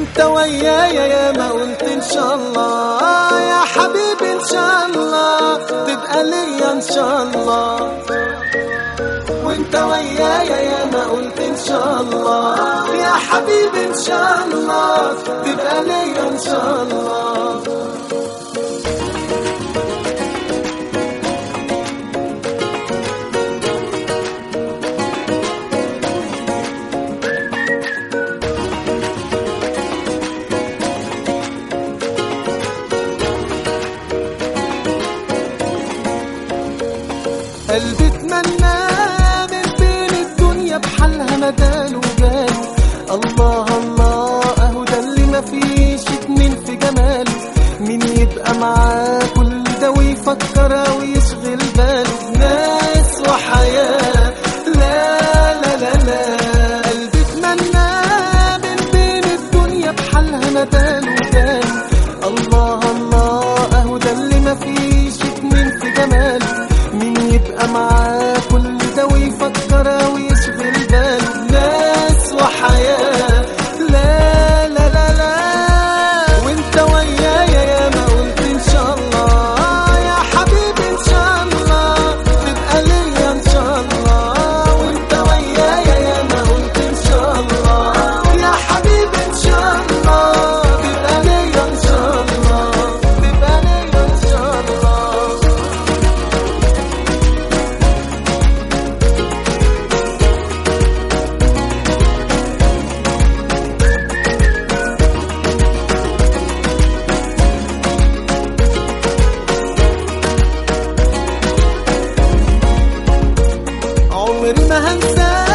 وانت ويايا يا ما قلت إن شاء الله. يا حبيبي إن شاء الله تبقى ليا إن شاء الله. وأنت ويايا يا ما قلت إن شاء الله. يا حبيبي إن شاء الله تبقى ليا إن شاء الله. قلبي اتمنى من بين الدنيا بحالها مدال وجال؟ الله الله اهو ده اللي مفيش اتنين في جماله مين يبقى معاه كل ده ويفكر مين يبقى عمري ما هنساك